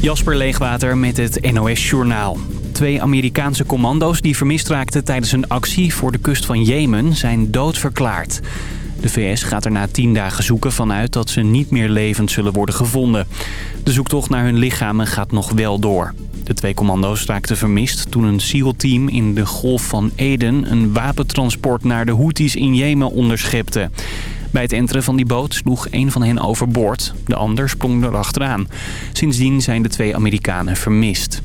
Jasper Leegwater met het NOS Journaal. Twee Amerikaanse commando's die vermist raakten tijdens een actie voor de kust van Jemen zijn doodverklaard. De VS gaat er na tien dagen zoeken vanuit dat ze niet meer levend zullen worden gevonden. De zoektocht naar hun lichamen gaat nog wel door. De twee commando's raakten vermist toen een SEAL-team in de Golf van Eden... een wapentransport naar de Houthis in Jemen onderschepte. Bij het enteren van die boot sloeg een van hen overboord. De ander sprong erachteraan. Sindsdien zijn de twee Amerikanen vermist.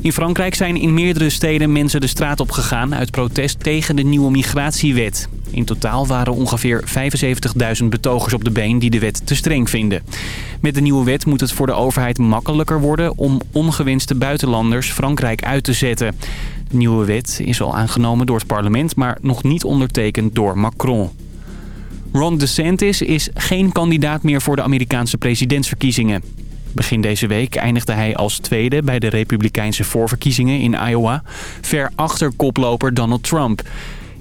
In Frankrijk zijn in meerdere steden mensen de straat op gegaan uit protest tegen de nieuwe migratiewet. In totaal waren ongeveer 75.000 betogers op de been die de wet te streng vinden. Met de nieuwe wet moet het voor de overheid makkelijker worden om ongewenste buitenlanders Frankrijk uit te zetten. De nieuwe wet is al aangenomen door het parlement, maar nog niet ondertekend door Macron. Ron DeSantis is geen kandidaat meer voor de Amerikaanse presidentsverkiezingen. Begin deze week eindigde hij als tweede bij de republikeinse voorverkiezingen in Iowa... ver achter koploper Donald Trump.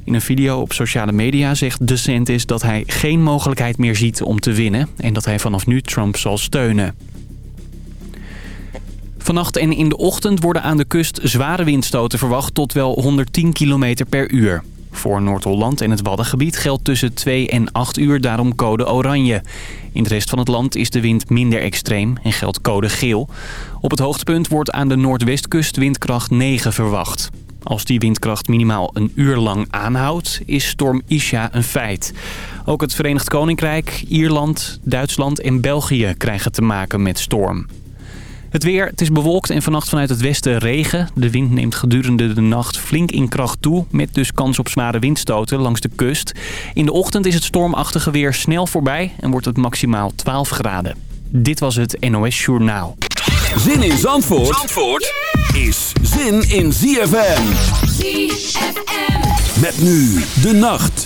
In een video op sociale media zegt DeSantis dat hij geen mogelijkheid meer ziet om te winnen... en dat hij vanaf nu Trump zal steunen. Vannacht en in de ochtend worden aan de kust zware windstoten verwacht tot wel 110 km per uur. Voor Noord-Holland en het Waddengebied geldt tussen 2 en 8 uur daarom code oranje. In de rest van het land is de wind minder extreem en geldt code geel. Op het hoogtepunt wordt aan de noordwestkust windkracht 9 verwacht. Als die windkracht minimaal een uur lang aanhoudt, is storm Isha een feit. Ook het Verenigd Koninkrijk, Ierland, Duitsland en België krijgen te maken met storm. Het weer, het is bewolkt en vannacht vanuit het westen regen. De wind neemt gedurende de nacht flink in kracht toe... met dus kans op zware windstoten langs de kust. In de ochtend is het stormachtige weer snel voorbij... en wordt het maximaal 12 graden. Dit was het NOS Journaal. Zin in Zandvoort, Zandvoort is zin in ZFM. ZFM. Met nu de nacht.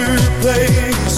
A place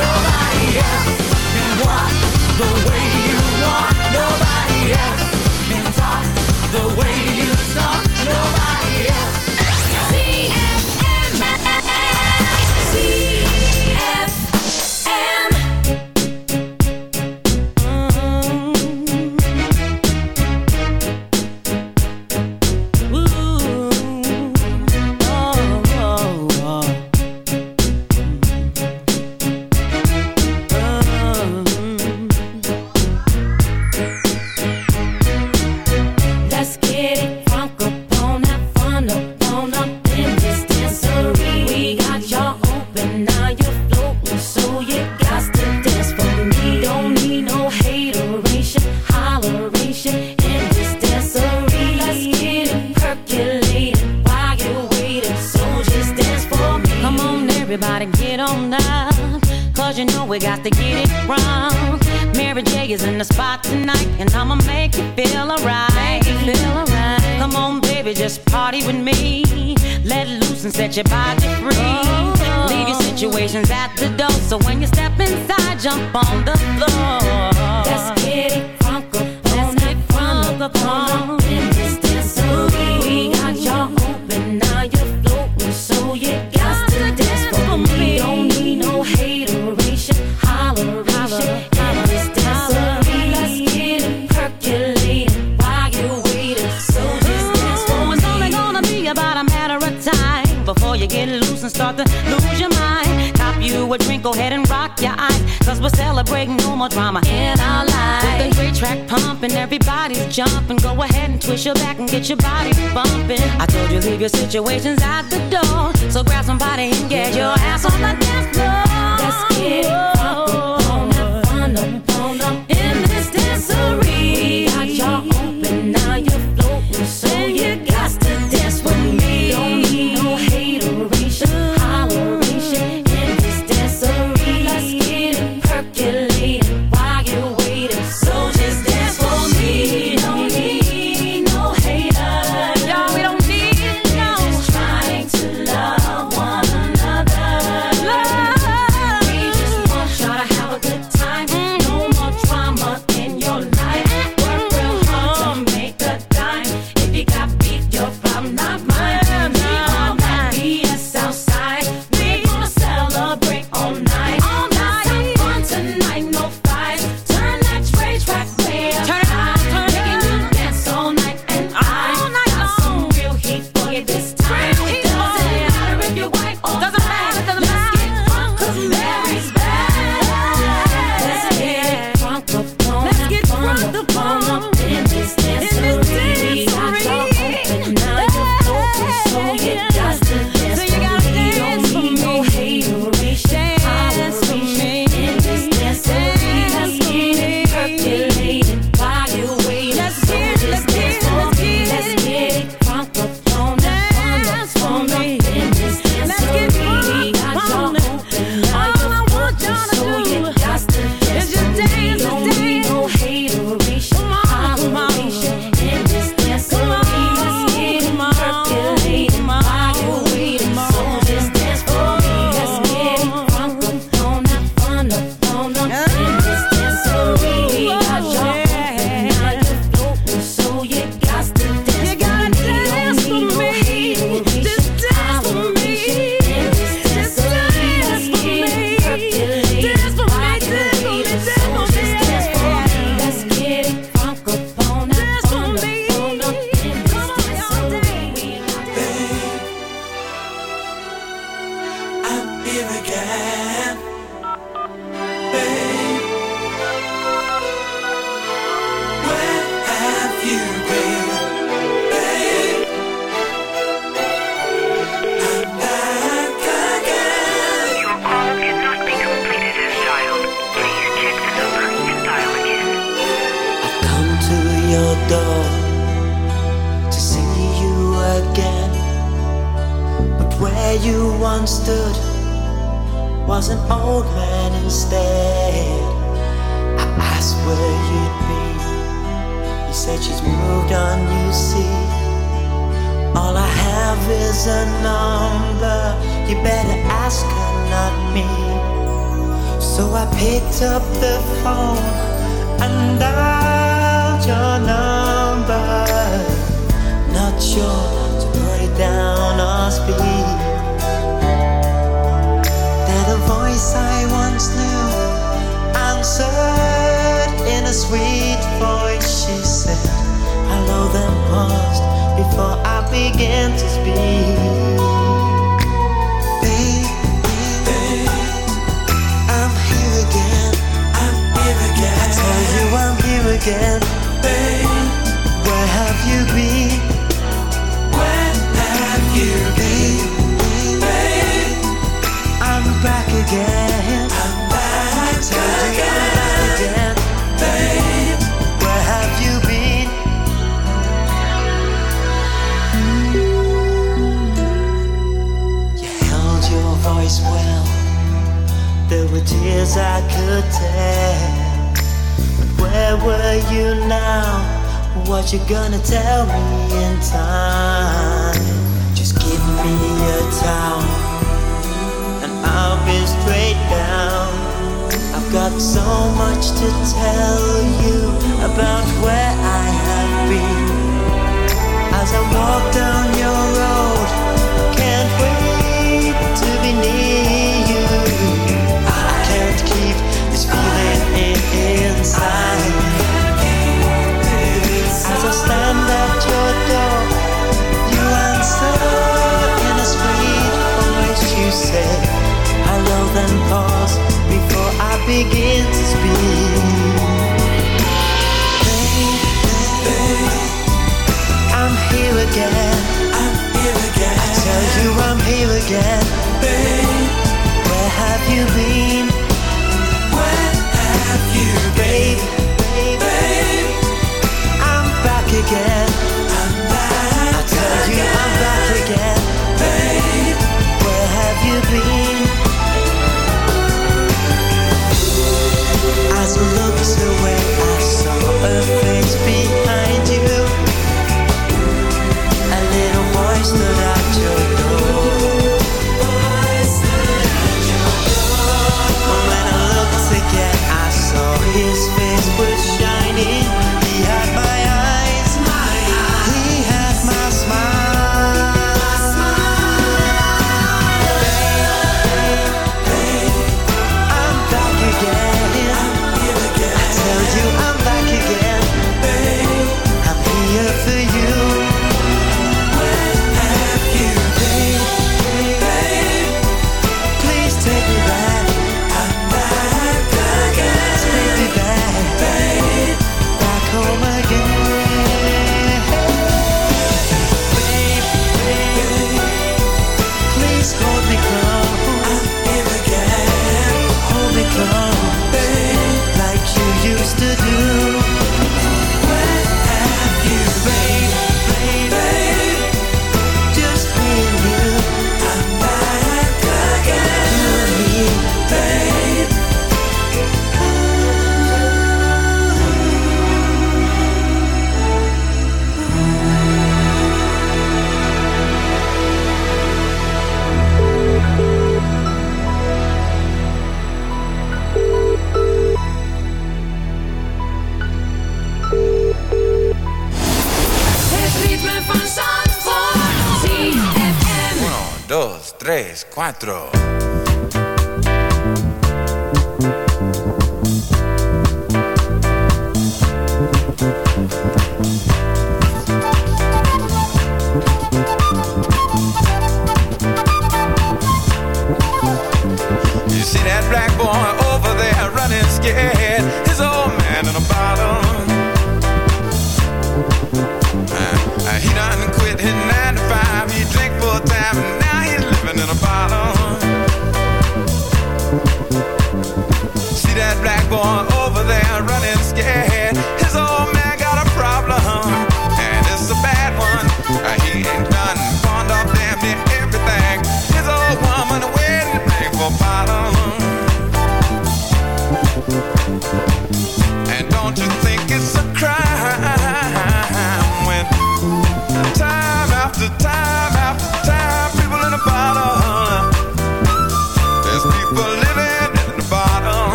nobody Push your back and get your body bumping. I told you leave your situations at the door. So grab somebody and get your ass on the dance floor. Let's get What you gonna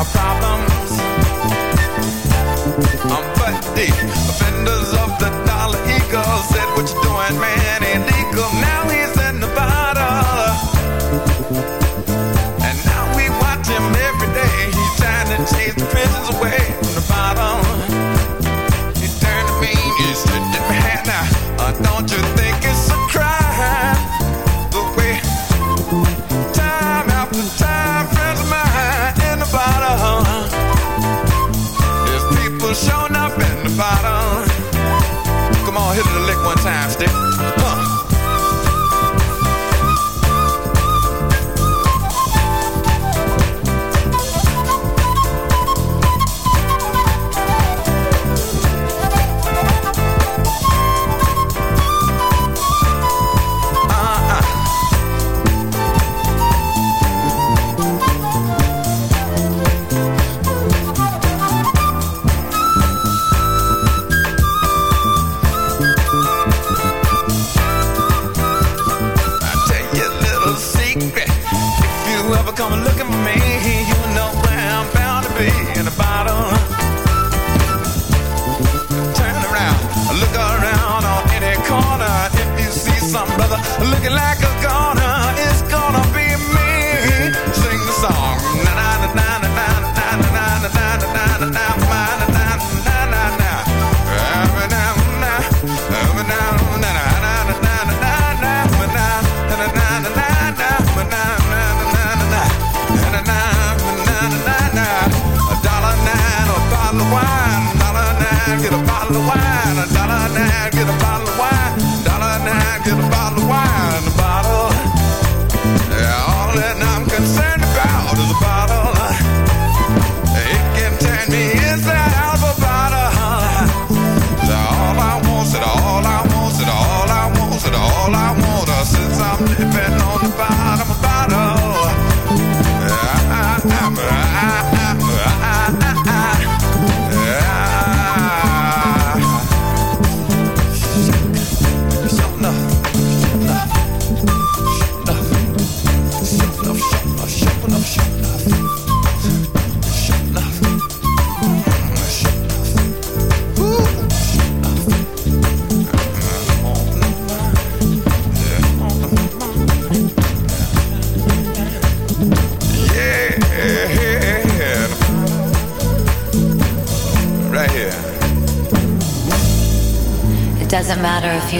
our problems. Um, but the offenders of the dollar eagle said, What you doing, man? Illegal. Now he's in Nevada. And now we watch him every day. He's trying to chase the prisons away from the bottom. He turned to me, he said, Dip now. Uh, don't you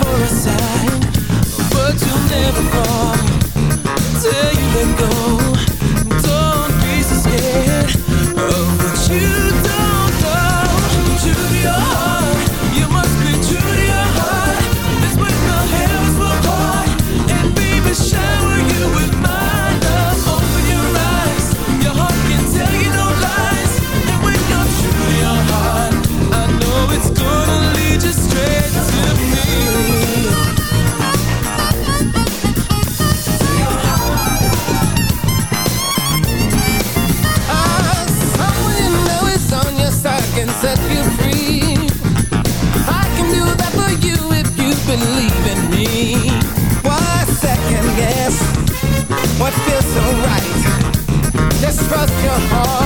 for a sign, but you'll never fall till you let go. Don't be so scared of what you. your heart.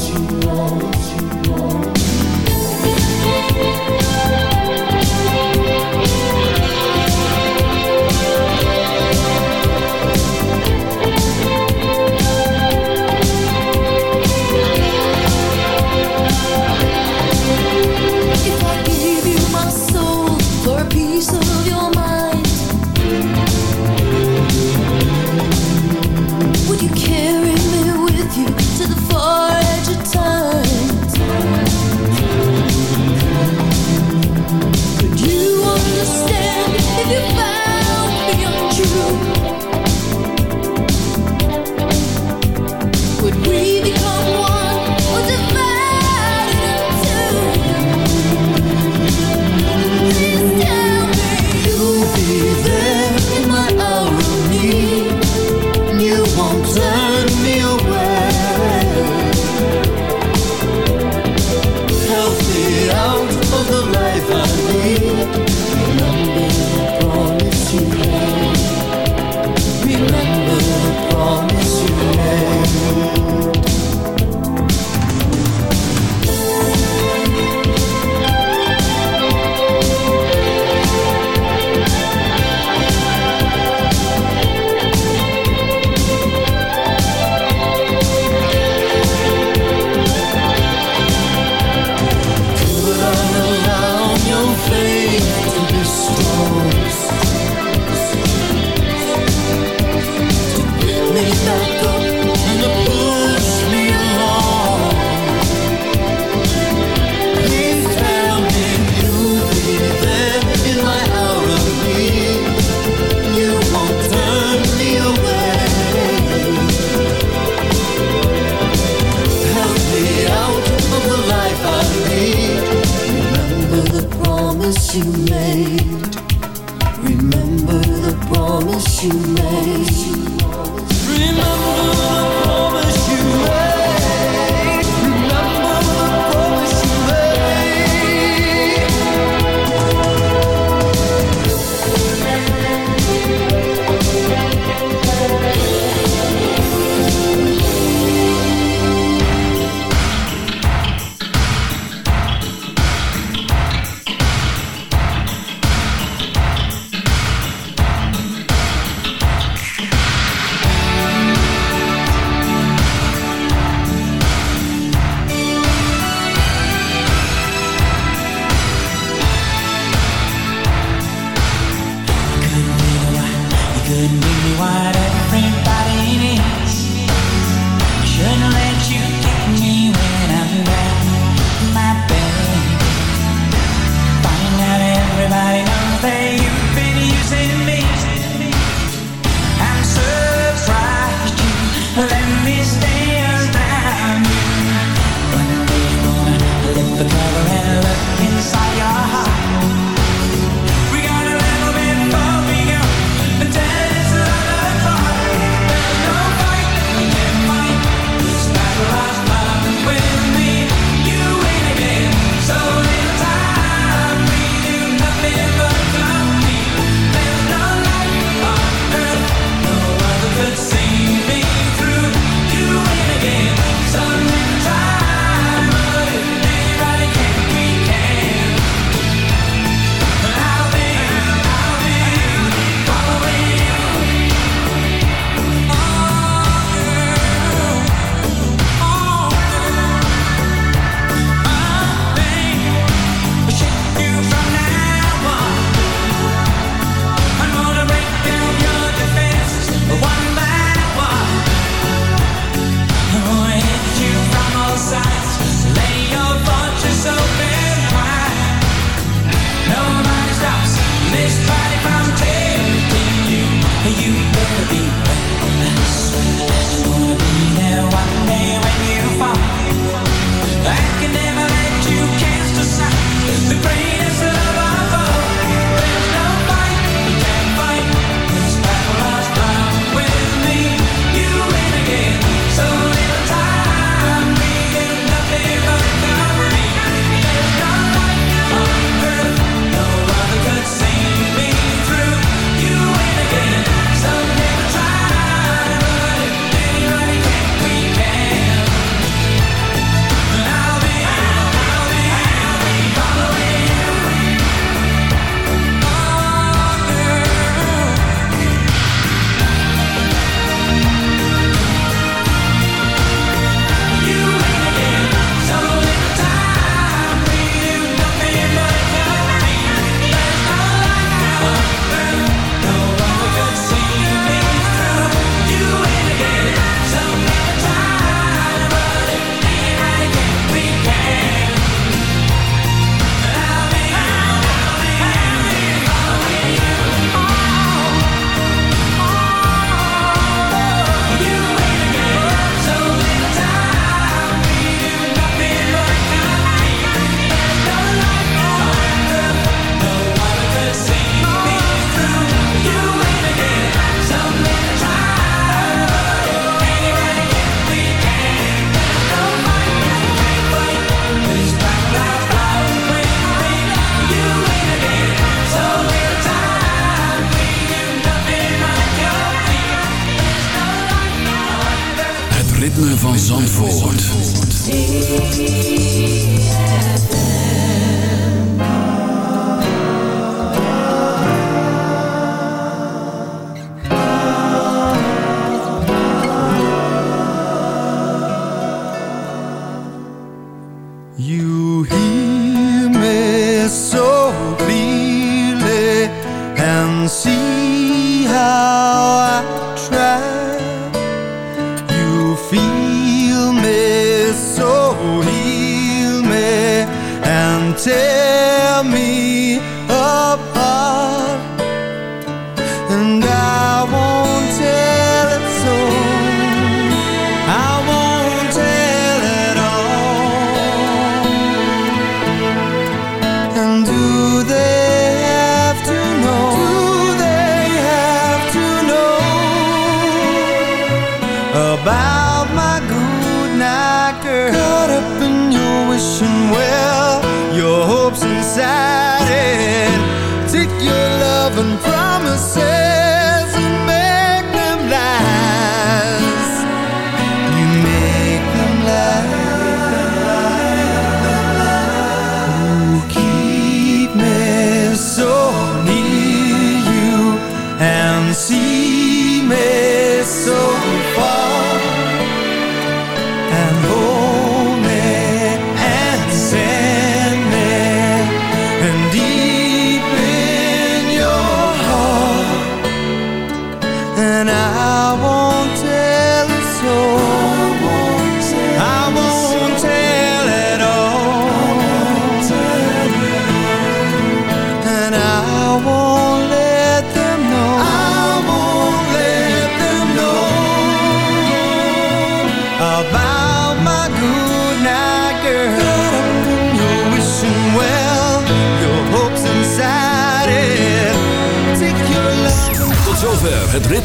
tell me